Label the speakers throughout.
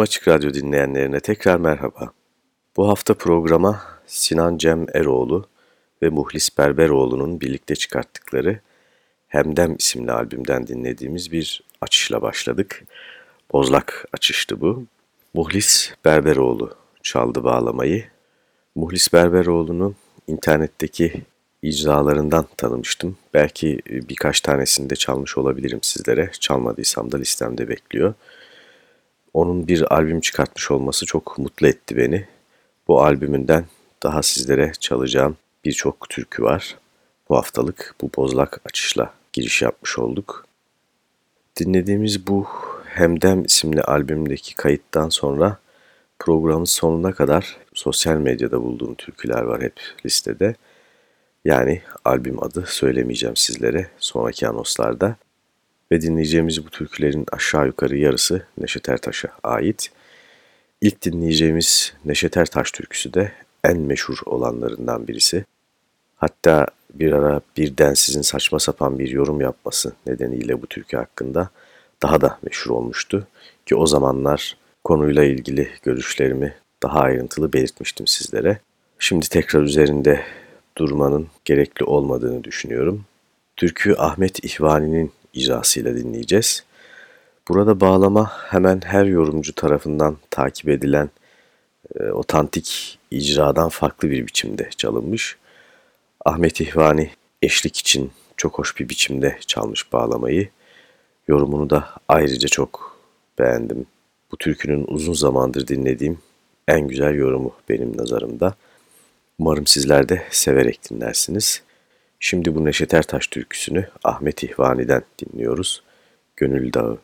Speaker 1: Tüm Açık Radyo dinleyenlerine tekrar merhaba. Bu hafta programa Sinan Cem Eroğlu ve Muhlis Berberoğlu'nun birlikte çıkarttıkları Hemdem isimli albümden dinlediğimiz bir açışla başladık. Bozlak açıştı bu. Muhlis Berberoğlu çaldı bağlamayı. Muhlis Berberoğlu'nun internetteki icralarından tanımıştım. Belki birkaç tanesini de çalmış olabilirim sizlere. Çalmadıysam da listemde bekliyor. Onun bir albüm çıkartmış olması çok mutlu etti beni. Bu albümünden daha sizlere çalacağım birçok türkü var. Bu haftalık bu bozlak açışla giriş yapmış olduk. Dinlediğimiz bu Hemdem isimli albümdeki kayıttan sonra programın sonuna kadar sosyal medyada bulduğum türküler var hep listede. Yani albüm adı söylemeyeceğim sizlere sonraki anonslarda. Ve dinleyeceğimiz bu türkülerin aşağı yukarı yarısı Neşet Ertaş'a ait. İlk dinleyeceğimiz Neşet Ertaş türküsü de en meşhur olanlarından birisi. Hatta bir ara birden sizin saçma sapan bir yorum yapması nedeniyle bu türkü hakkında daha da meşhur olmuştu. Ki o zamanlar konuyla ilgili görüşlerimi daha ayrıntılı belirtmiştim sizlere. Şimdi tekrar üzerinde durmanın gerekli olmadığını düşünüyorum. Türkü Ahmet İhvani'nin icrasıyla dinleyeceğiz. Burada bağlama hemen her yorumcu tarafından takip edilen e, otantik icradan farklı bir biçimde çalınmış. Ahmet İhvani eşlik için çok hoş bir biçimde çalmış bağlamayı. Yorumunu da ayrıca çok beğendim. Bu türkünün uzun zamandır dinlediğim en güzel yorumu benim nazarımda. Umarım sizler de severek dinlersiniz. Şimdi bu Neşet Ertaş türküsünü Ahmet İhvani'den dinliyoruz. Gönül Dağı.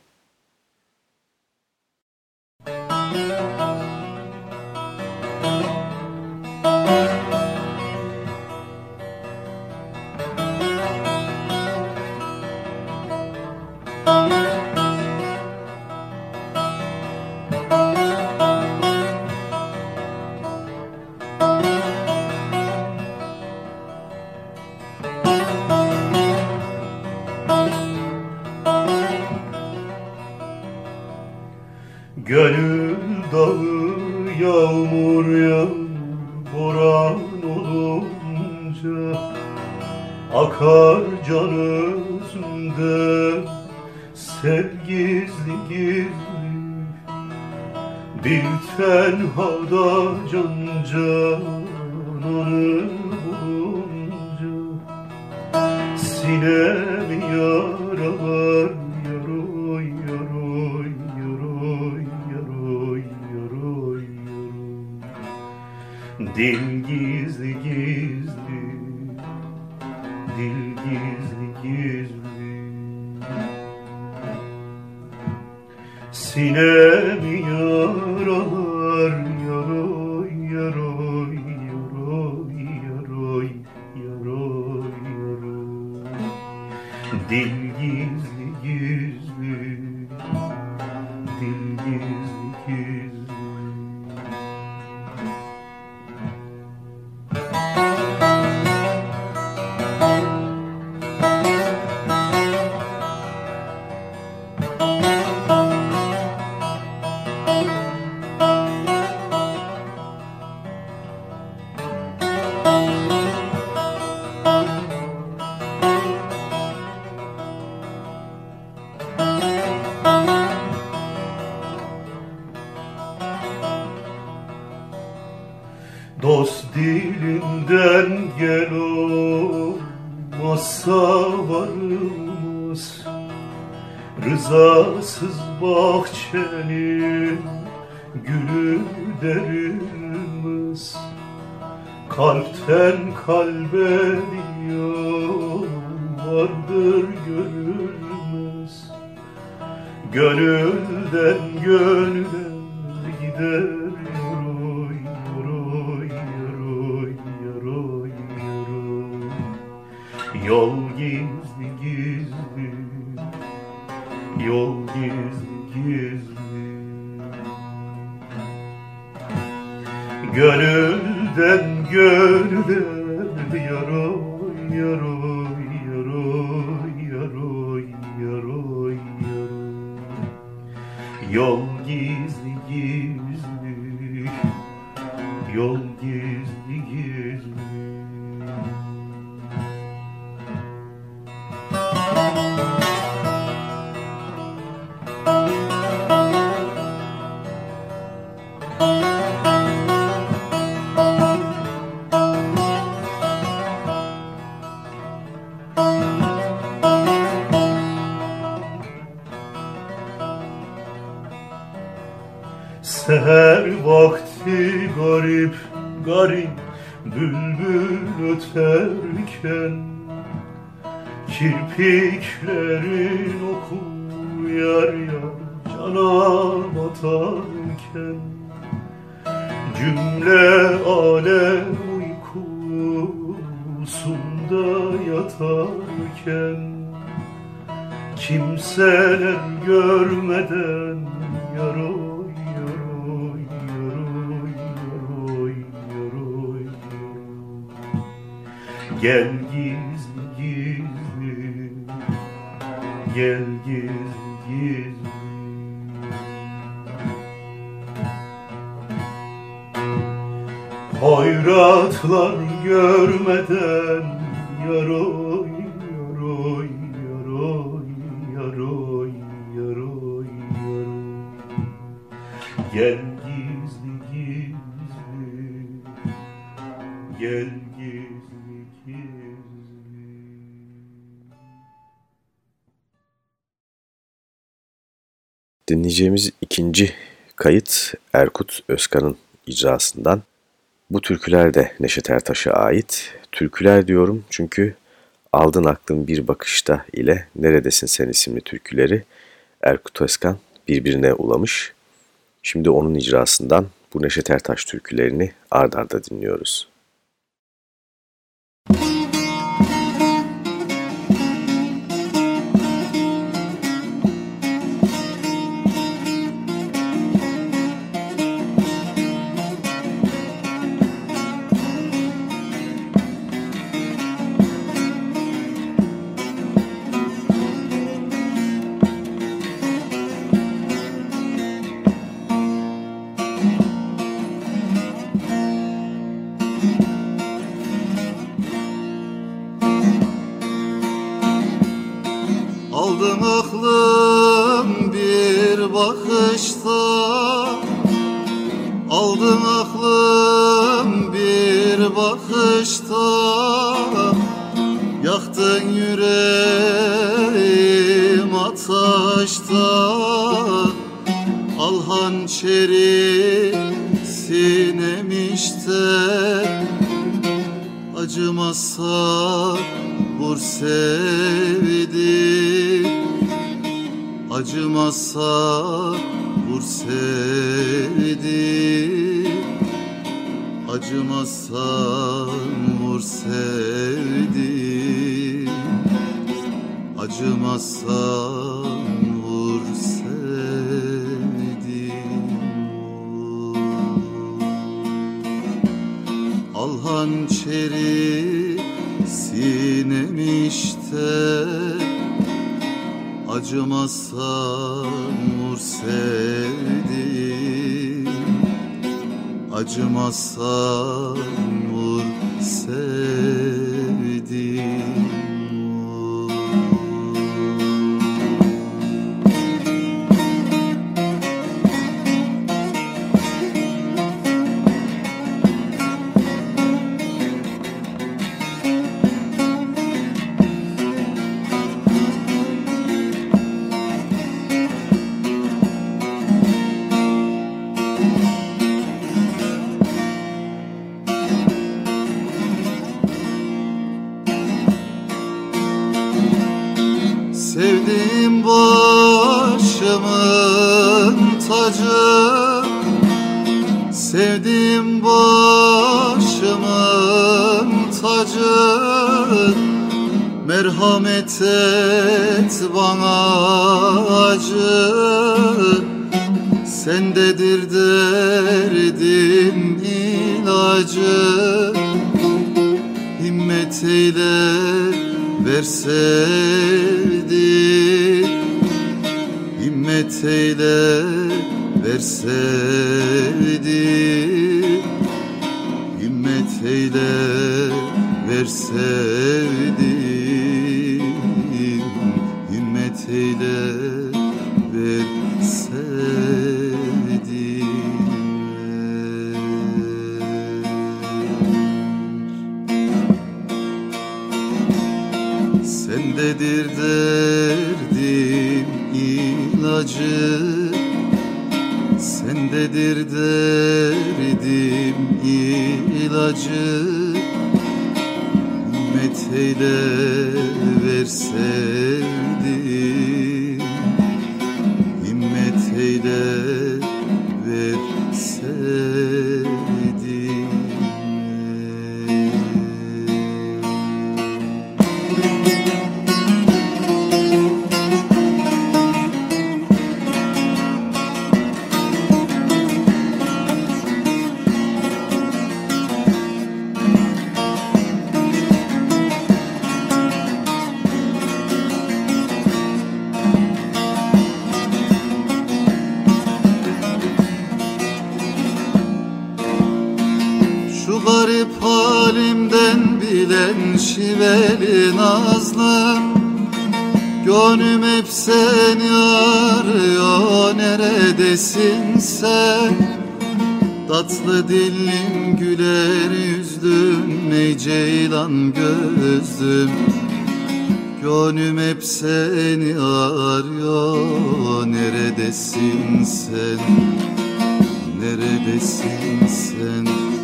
Speaker 2: Yaroy, yaroy, yaroy, yaroy, yaroy, yaroy. Dil Música Gel gizli gizli. Gel gizli gizli. Hayratlar görmeden yaroy yaroy yaroy yaroy yaroy yaroy. Gel gizli gizli. Gel
Speaker 1: Dinleyeceğimiz ikinci kayıt Erkut Özkan'ın icrasından. Bu türküler de Neşet Ertaş'a ait. Türküler diyorum çünkü Aldın Aklın Bir Bakışta ile Neredesin Sen isimli türküleri Erkut Özkan birbirine ulamış. Şimdi onun icrasından bu Neşet Ertaş türkülerini ard arda dinliyoruz.
Speaker 3: Acımazsa vur sevdi. Acımazsa vur sevdi. Acımazsa vur sevdi. Acımazsa vur sevdi hançeri sinemişte Acımazsan vur sevdim. Acımazsan vur sevdim acı Sendedir derdim ilacı. Himmet eyle ver sevdi. Himmet eyle ver sevdi. Himmet eyle ver sevdi Sendedir derdim ilacı? Ümmet eyle Garip halimden bilen şiveli nazlım Gönlüm hep seni arıyor neredesin sen? Tatlı dillim güler yüzlüm ey ceylan gözlüm Gönlüm hep seni arıyor neredesin sen? Neredesin sen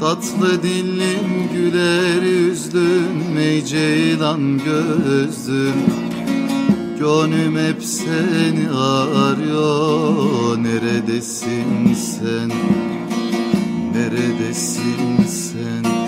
Speaker 3: Tatlı dillim güler yüzlüm ey ceylan gözlüm Gönlüm hep seni arıyor Neredesin sen? Neredesin sen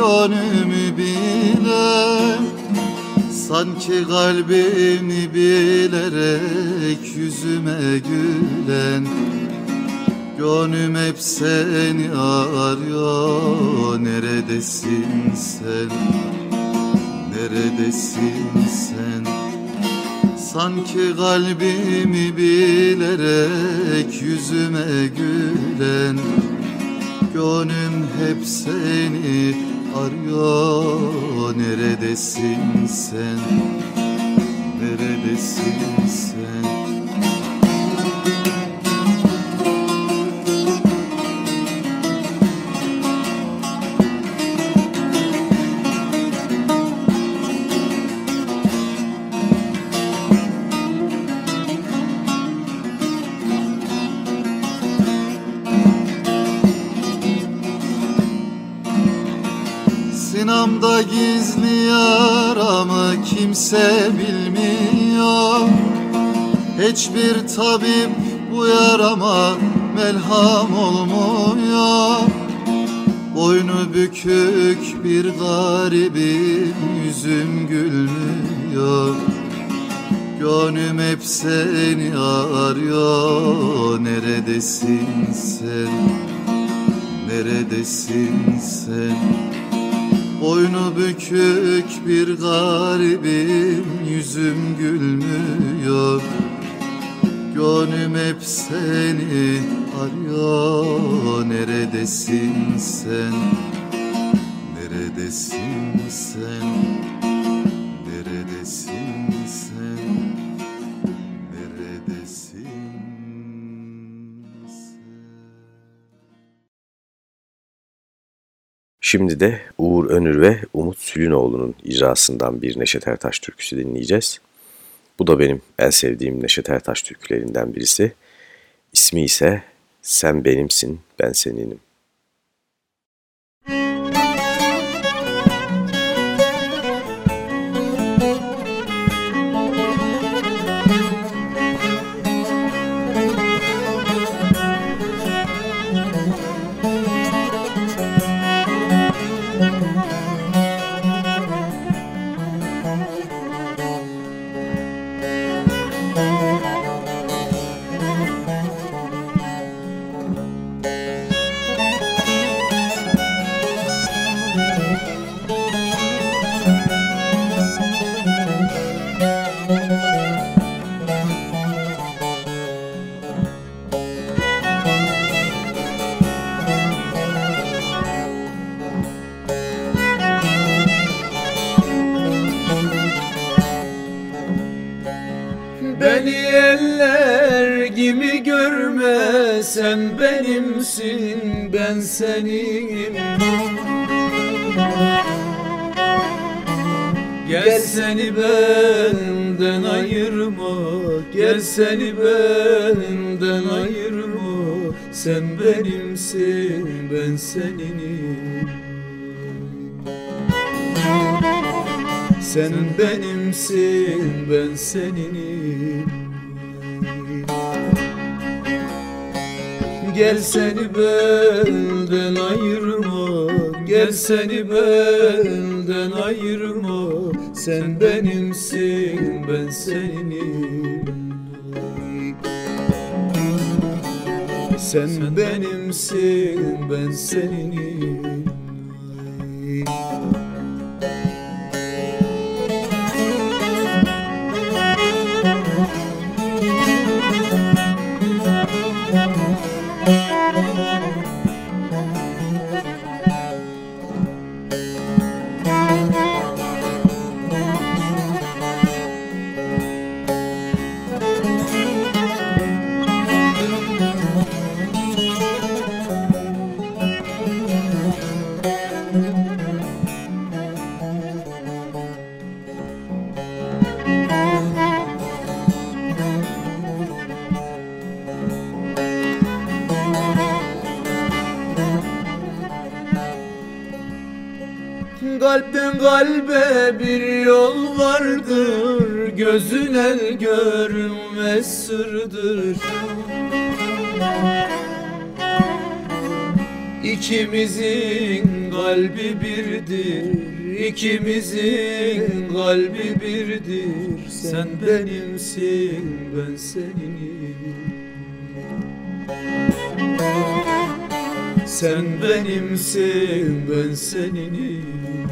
Speaker 3: gönlümü biler Sanki kalbimi bilerek yüzüme gülen Gönlüm hep seni arıyor Neredesin sen? Neredesin sen? Sanki kalbimi bilerek yüzüme gülen Gönlüm hep seni arıyor Neredesin sen? Neredesin sen? Kimse bilmiyor Hiçbir tabip bu yarama melham olmuyor Boynu bükük bir garibim yüzüm gülmüyor Gönlüm hep seni arıyor Neredesin sen? Neredesin sen? Boynu bükük bir garibim Yüzüm gülmüyor Gönlüm hep seni arıyor Neredesin sen? Neredesin sen?
Speaker 1: Şimdi de Uğur Önür ve Umut Sülünoğlu'nun icrasından bir Neşet Ertaş türküsü dinleyeceğiz. Bu da benim en sevdiğim Neşet Ertaş türkülerinden birisi. İsmi ise Sen Benimsin, Ben Seninim.
Speaker 4: Senim Gel. seni benden ayırma Gel seni benden ayırma. Sen benimsin ben seninim. Sen benimsin ben seninim Gel seni benden ayırma Gel seni benden ayırma. Sen benimsin ben seninim. Sen benimsin ben seninim İkimizin kalbi birdir. Sen benimsin ben seninim. Sen benimsin ben seninim.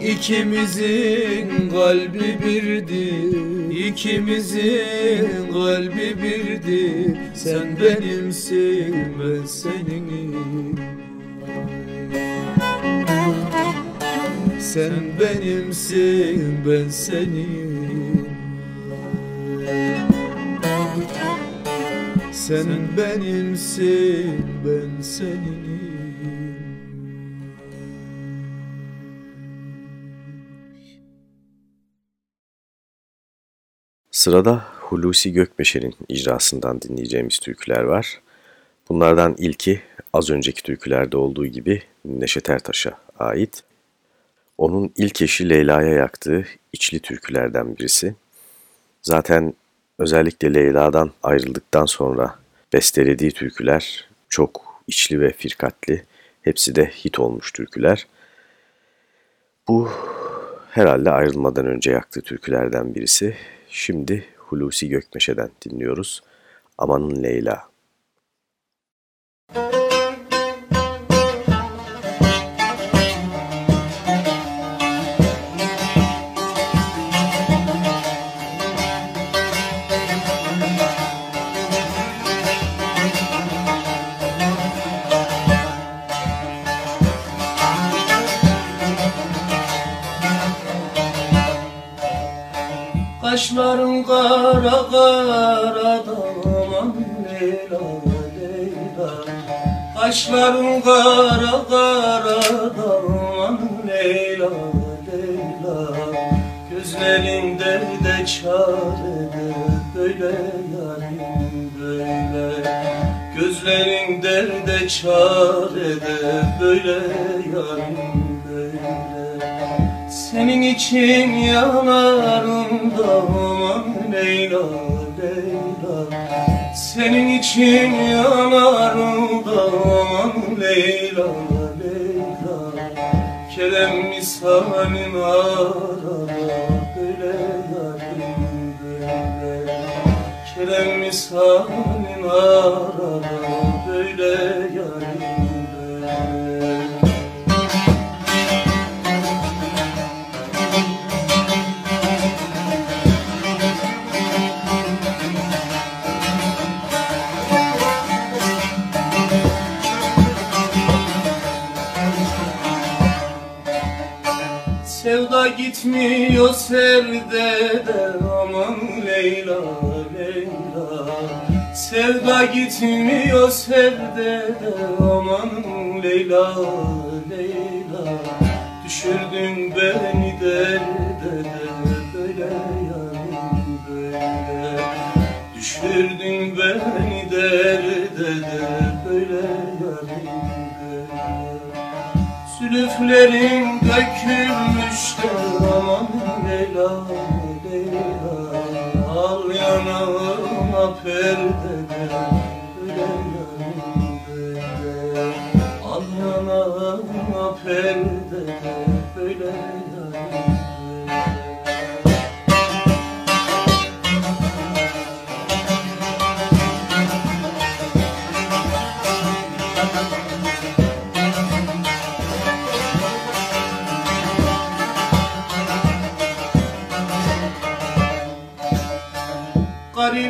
Speaker 4: İkimizin kalbi birdir. İkimizin kalbi birdir. Sen benimsin ben seninim Sen benimsin ben senin Sen benimsin ben seninim
Speaker 1: Sırada Hulusi Gökbeşer'in icrasından dinleyeceğimiz türküler var. Bunlardan ilki az önceki türkülerde olduğu gibi Neşet Ertaş'a ait. Onun ilk eşi Leyla'ya yaktığı içli türkülerden birisi. Zaten özellikle Leyla'dan ayrıldıktan sonra bestelediği türküler çok içli ve firkatli. Hepsi de hit olmuş türküler. Bu herhalde ayrılmadan önce yaktığı türkülerden birisi. Şimdi Hulusi Gökmeşe'den dinliyoruz. Amanın Leyla.
Speaker 4: Kaşların kara kara daman Leyla Leyla. Kaşların kara kara daman Leyla Leyla. Gözlerinde de çare böyle yarim böyle. Gözlerinde de çare yarim böyle senin için yanarım da aman Leyla Leyla. Senin için yanarım da aman Leyla Leyla. Kerem misalin arada böyle yarim böyle. Kerem misalin arada
Speaker 5: gitmiyor serde de aman Leyla Leyla. Sevda gitmiyor serde de aman Leyla Leyla. Düşürdün beni derde de böyle yarim böyle. Düşürdün beni derde de böyle yarim böyle. Sülüflerin aman Al yanağıma perde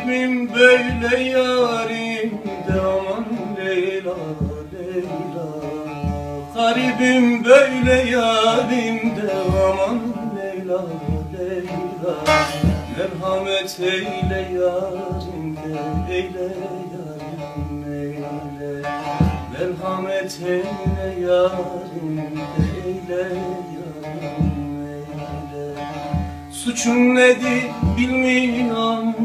Speaker 5: Garibim böyle yarim de aman Leyla Leyla. Garibim böyle yarim de aman Leyla Leyla. Merhamet eyle yarim de eyle yarim eyle. Merhamet eyle yarim de eyle yarim eyle. Suçum nedir bilmiyorum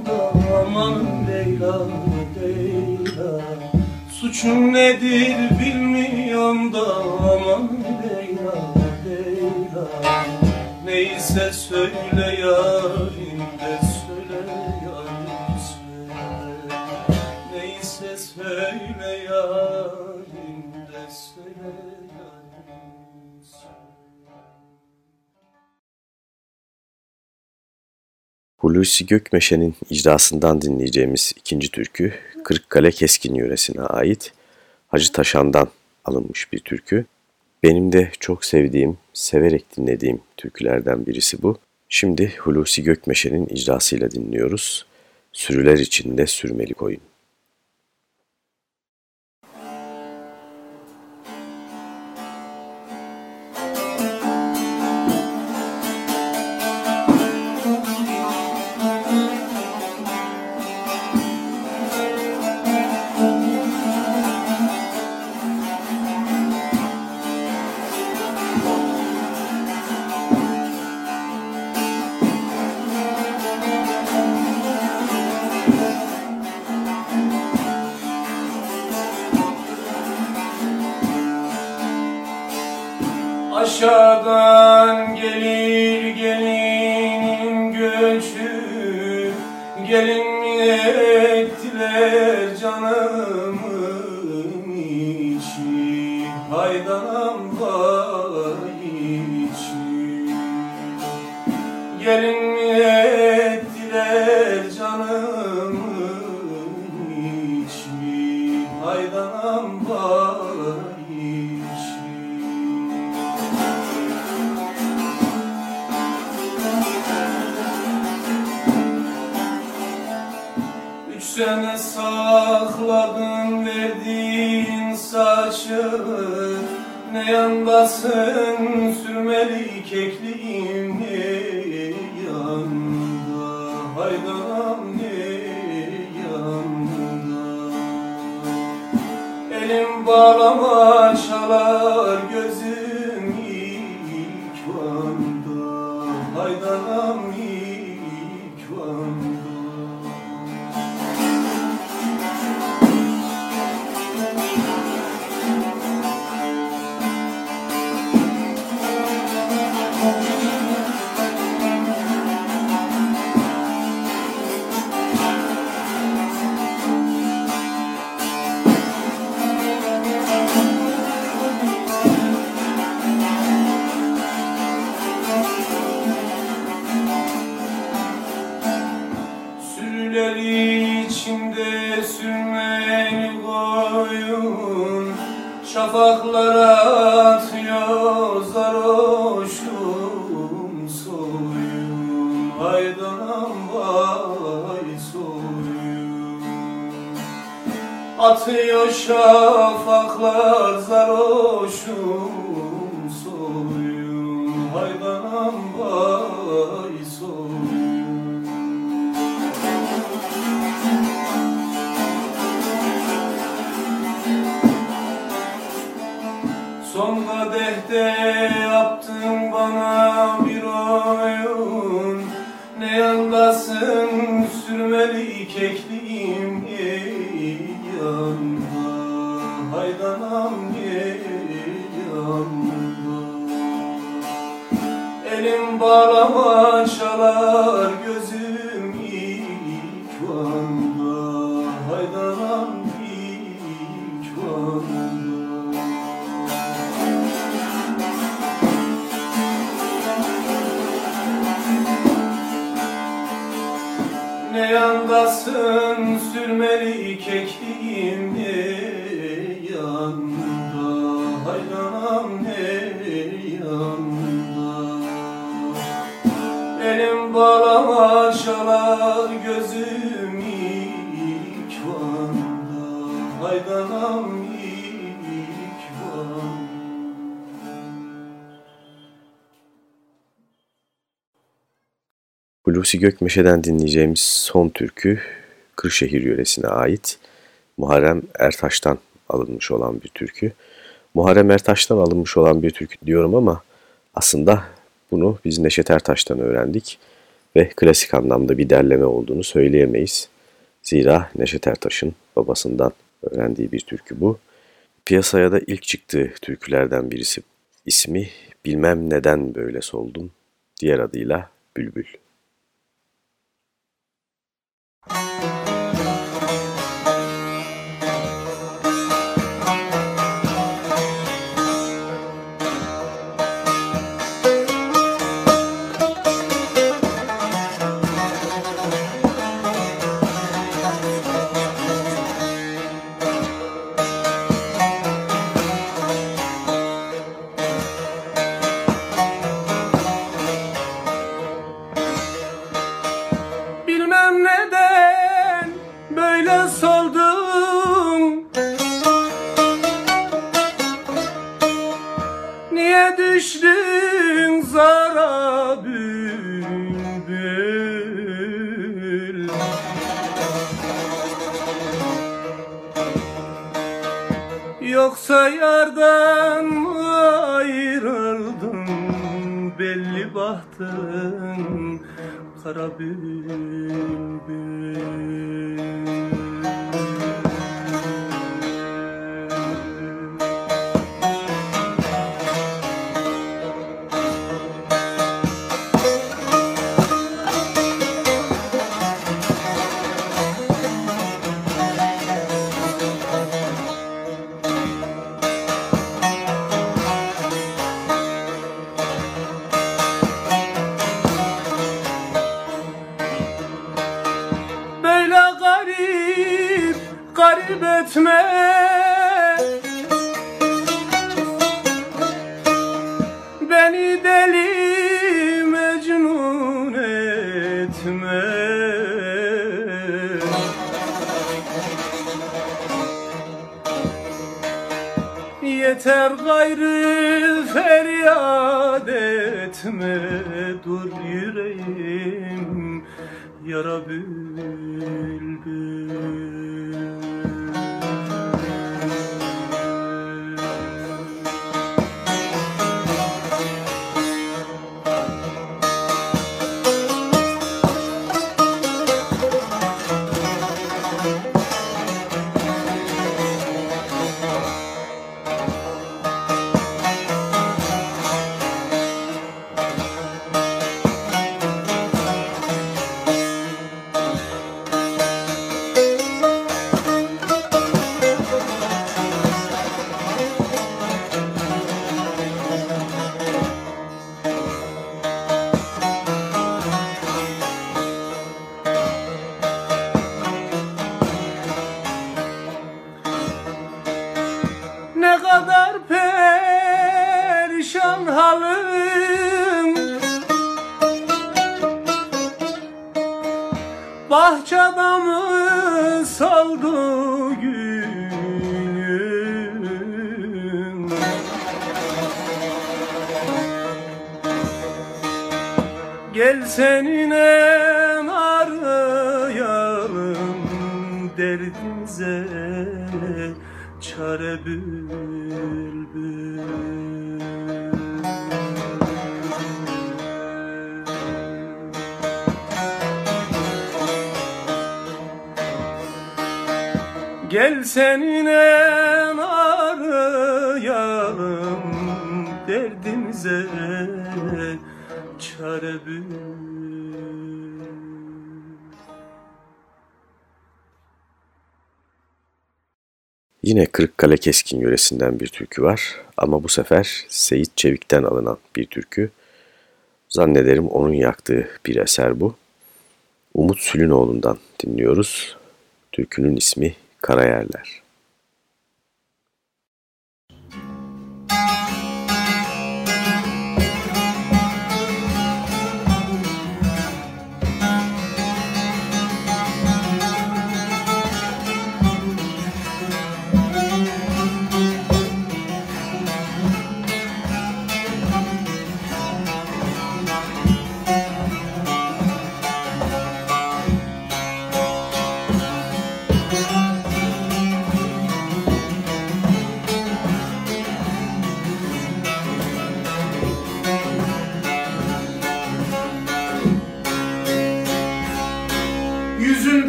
Speaker 5: aman Leyla Leyla. Suçum nedir bilmiyorum da aman Leyla Leyla. Neyse söyle yarim de söyle yarim söyle. Neyse söyle yarim de söyle yarim söyle
Speaker 1: Hulusi Gökmeşe'nin icrasından dinleyeceğimiz ikinci türkü Kırıkkale Keskin yöresine ait Hacı Taşan'dan alınmış bir türkü. Benim de çok sevdiğim, severek dinlediğim türkülerden birisi bu. Şimdi Hulusi Gökmeşe'nin icrasıyla dinliyoruz. Sürüler içinde sürmeli koyun.
Speaker 5: Sene sakladın verdiğin saçını Ne yandasın sürmeli kekliğim ne yanda Haydanam ne yanda Elim bağlama çalar
Speaker 1: Gökmeşe'den dinleyeceğimiz son türkü Kırşehir yöresine ait Muharrem Ertaş'tan alınmış olan bir türkü. Muharrem Ertaş'tan alınmış olan bir türkü diyorum ama aslında bunu biz Neşet Ertaş'tan öğrendik ve klasik anlamda bir derleme olduğunu söyleyemeyiz. Zira Neşet Ertaş'ın babasından öğrendiği bir türkü bu. Piyasaya da ilk çıktığı türkülerden birisi. İsmi Bilmem Neden Böyle Soldum, diğer adıyla Bülbül.
Speaker 5: Bilmem Yoksa yardan ayrıldım belli bahtım kara garip etme. Beni deli mecnun etme. Yeter gayrı feryat etme Gel seninle arayalım derdimize çare bülbül.
Speaker 3: Gel seninle
Speaker 1: Yine Kırıkkale Keskin yöresinden bir türkü var ama bu sefer Seyit Çevik'ten alınan bir türkü. Zannederim onun yaktığı bir eser bu. Umut Sülünoğlu'ndan dinliyoruz. Türkünün ismi Karayerler.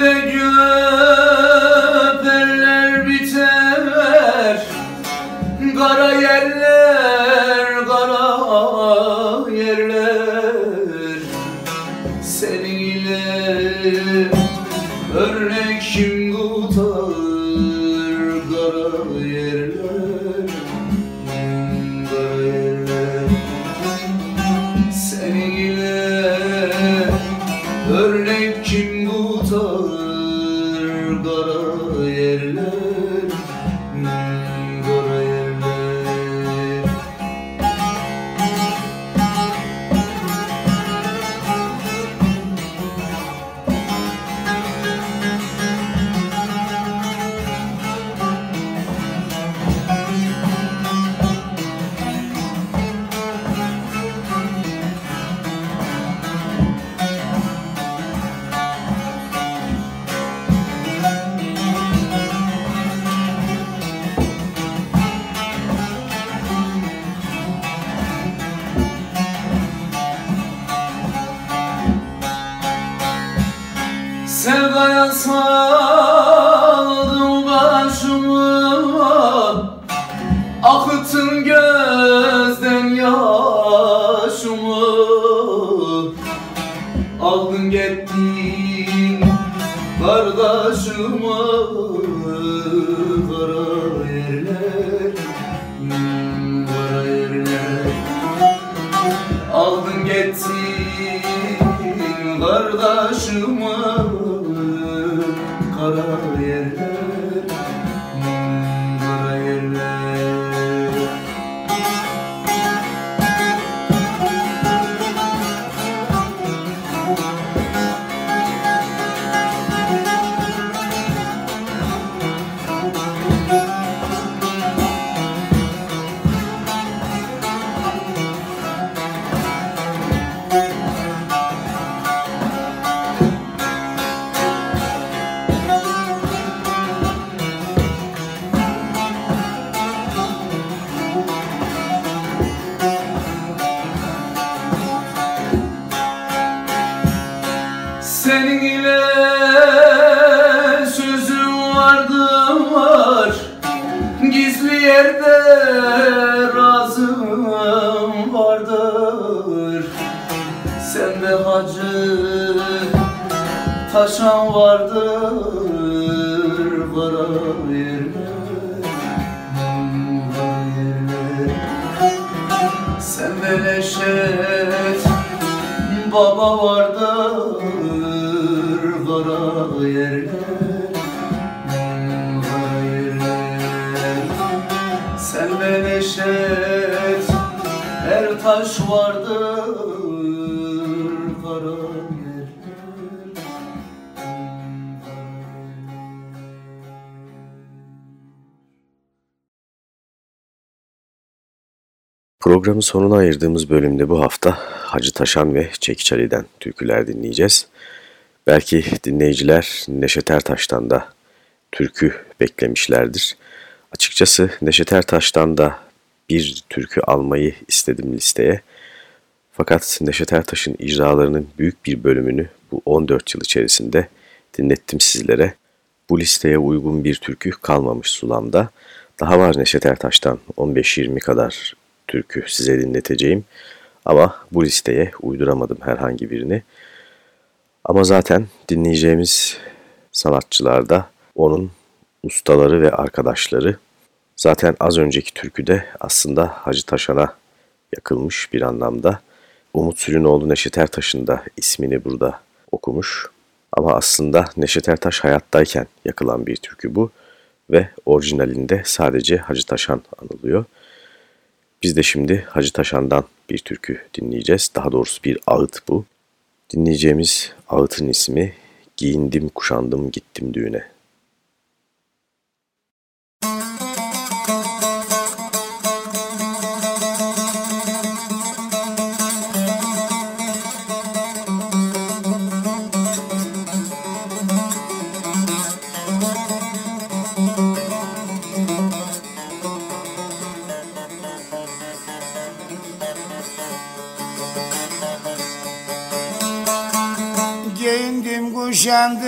Speaker 3: Yüzünde göberler biter Kara yerler,
Speaker 1: Programın sonuna ayırdığımız bölümde bu hafta Hacı Taşan ve Çekiç Ali'den türküler dinleyeceğiz. Belki dinleyiciler Neşet Ertaş'tan da türkü beklemişlerdir. Açıkçası Neşet Ertaş'tan da bir türkü almayı istedim listeye. Fakat Neşet Ertaş'ın icralarının büyük bir bölümünü bu 14 yıl içerisinde dinlettim sizlere. bu listeye uygun bir türkü kalmamış sulamda. Daha var Neşet Ertaş'tan 15-20 kadar türkü size dinleteceğim. Ama bu listeye uyduramadım herhangi birini. Ama zaten dinleyeceğimiz sanatçılarda onun ustaları ve arkadaşları. Zaten az önceki türküde aslında Hacı Taşan'a yakılmış bir anlamda. Umut Sülünoğlu Neşet Ertaş'ın da ismini burada okumuş. Ama aslında Neşet Ertaş hayattayken yakılan bir türkü bu ve orijinalinde sadece Hacı Taşan anılıyor. Biz de şimdi Hacı Taşan'dan bir türkü dinleyeceğiz. Daha doğrusu bir ağıt bu. Dinleyeceğimiz ağıtın ismi Giyindim kuşandım gittim düğüne.
Speaker 6: Üşendim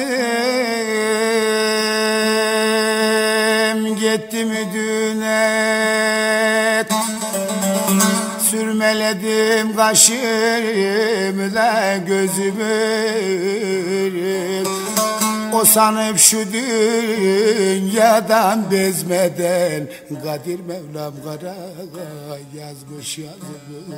Speaker 6: gittim düğüne Sürmeledim kaşımı da gözümü. O sanıp şu dünyadan bezmeden Kadir Mevlam kara yazmış yazımı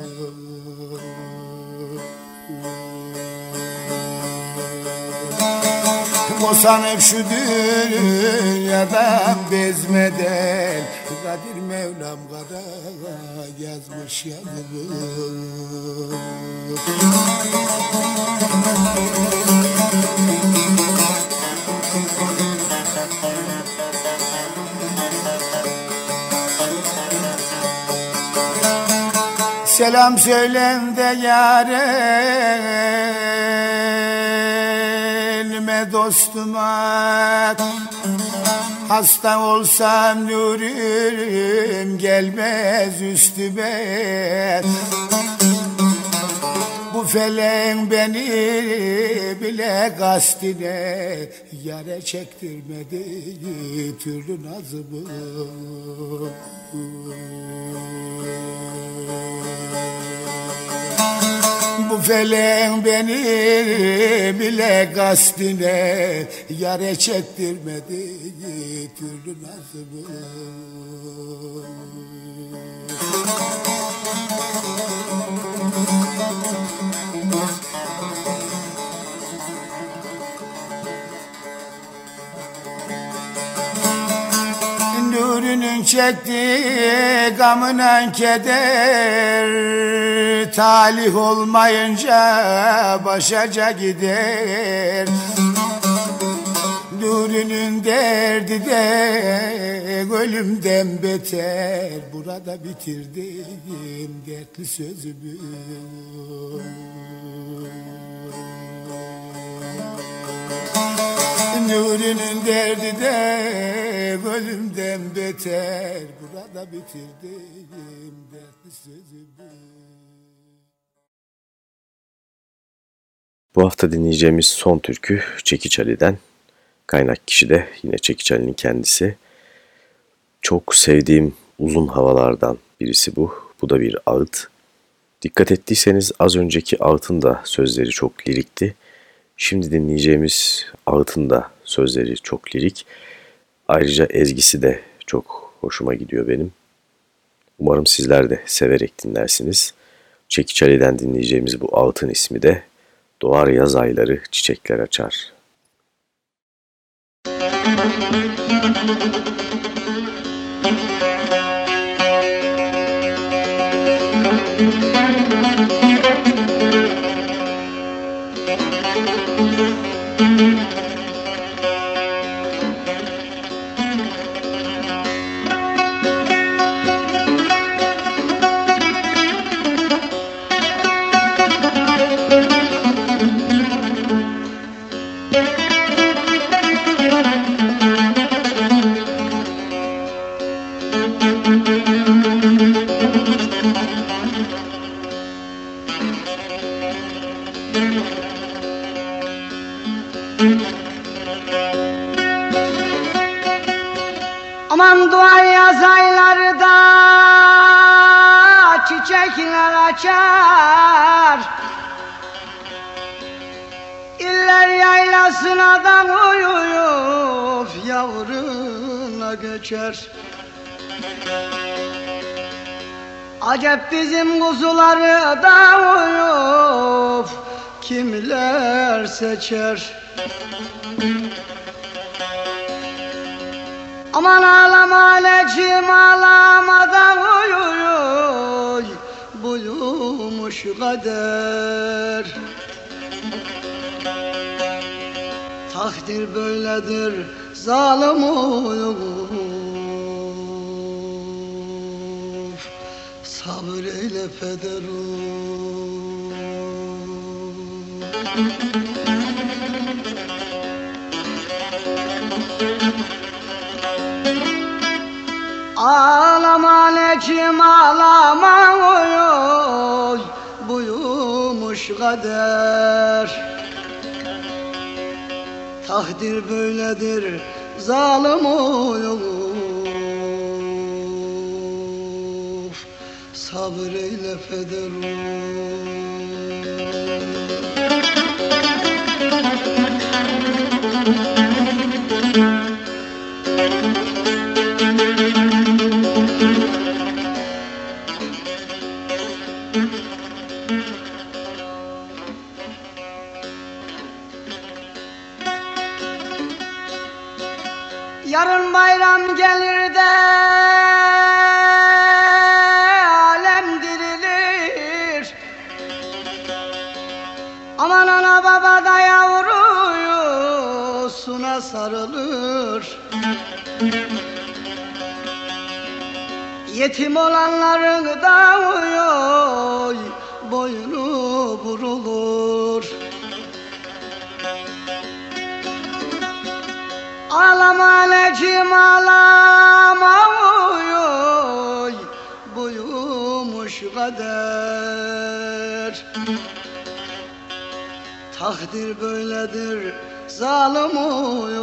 Speaker 6: Bosanıp şu dünyadan bezmeden Kadir Mevlam kara yazmış yazımı Selam söylen de yare dostuma Hasta olsam nurüm gelmez üstüme. Bu felen beni bile kastine Yare çektirmedi türlü nazımı felen beni bile kastine yare çektirmedi türlü nazımı. Nurunun çektiği gamına keder. Talih olmayınca başaca gider. Nurunun derdi de ölümden beter. Burada bitirdim dertli sözümü Nuri'nin derdi de ölümden beter Burada bitirdim dertli sözümü
Speaker 1: Bu hafta dinleyeceğimiz son türkü Çekiç Ali'den. Kaynak kişi de yine Çekiç Ali'nin kendisi. Çok sevdiğim uzun havalardan birisi bu. Bu da bir ağıt. Dikkat ettiyseniz az önceki ağıtın da sözleri çok lirikti. Şimdi dinleyeceğimiz ağıtın da sözleri çok lirik. Ayrıca ezgisi de çok hoşuma gidiyor benim. Umarım sizler de severek dinlersiniz. Çekiç Ali'den dinleyeceğimiz bu ağıtın ismi de Doğar Yaz Ayları Çiçekler Açar.
Speaker 7: çiçekler seçer Aman ağlama aleciğim ağlamadan uyuy Buyumuş kader. Takdir böyledir zalim uyuy Sabır eyle pederum Ağlama necim ağlama oy Buyumuş kader. Takdir böyledir zalim oy Sabır eyle pederum Yarın gelir de alem dirilir. Aman ana baba da yavrusuna sarılır. Yetim olanların da oy boynu vurulur Ağlama necim ağlama oy oy Buyumuş kader. Takdir böyledir zalim oy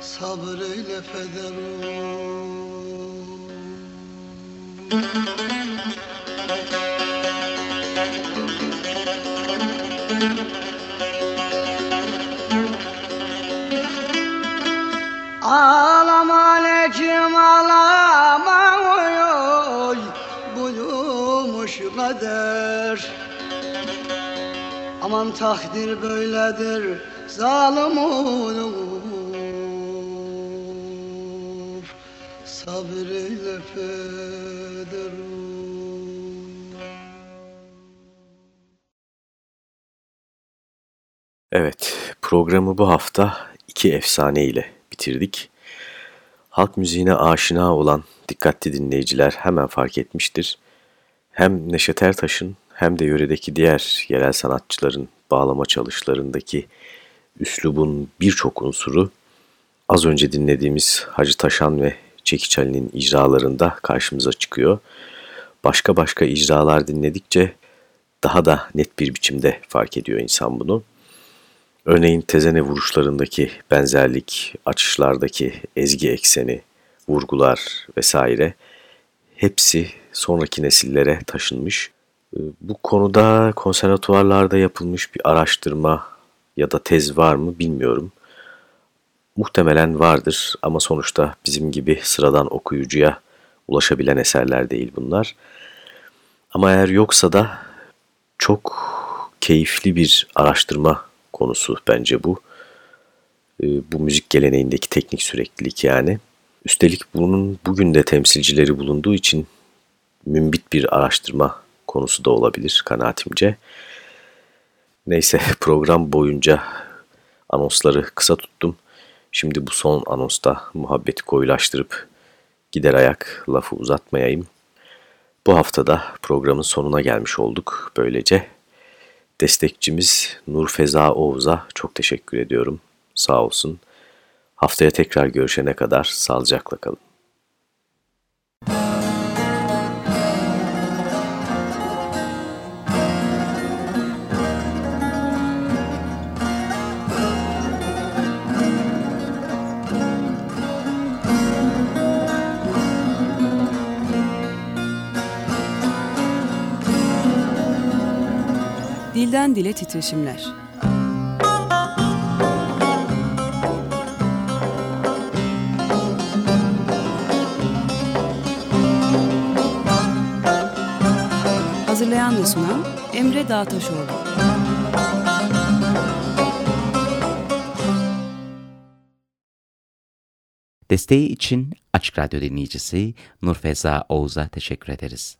Speaker 7: Sabır eyle pederum Ağlama necim ağlama oy oy. Buyumuş kader. Aman takdir böyledir zalim olur. Sabır eyle pederum
Speaker 1: Evet, programı bu hafta iki efsane ile bitirdik. Halk müziğine aşina olan dikkatli dinleyiciler hemen fark etmiştir. Hem Neşet Ertaş'ın hem de yöredeki diğer yerel sanatçıların bağlama çalışlarındaki üslubun birçok unsuru az önce dinlediğimiz Hacı Taşan ve Çekiç Ali'nin icralarında karşımıza çıkıyor. Başka başka icralar dinledikçe daha da net bir biçimde fark ediyor insan bunu. Örneğin tezene vuruşlarındaki benzerlik, açışlardaki ezgi ekseni, vurgular vesaire hepsi sonraki nesillere taşınmış. Bu konuda konservatuvarlarda yapılmış bir araştırma ya da tez var mı bilmiyorum. Muhtemelen vardır ama sonuçta bizim gibi sıradan okuyucuya ulaşabilen eserler değil bunlar. Ama eğer yoksa da çok keyifli bir araştırma konusu bence bu. Bu müzik geleneğindeki teknik süreklilik yani. Üstelik bunun bugün de temsilcileri bulunduğu için mümbit bir araştırma konusu da olabilir kanaatimce. Neyse program boyunca anonsları kısa tuttum. Şimdi bu son anonsta muhabbeti koyulaştırıp gider ayak lafı uzatmayayım. Bu haftada programın sonuna gelmiş olduk böylece. Destekçimiz Nur Feza Oğuz'a çok teşekkür ediyorum. Sağ olsun. Haftaya tekrar görüşene kadar sağlıcakla kalın.
Speaker 8: Dilden Dile Titreşimler Hazırlayan ve sunan Emre Dağtaşoğlu.
Speaker 9: Desteği için Açık Radyo dinleyicisi Nurfeza Oğuz'a teşekkür ederiz.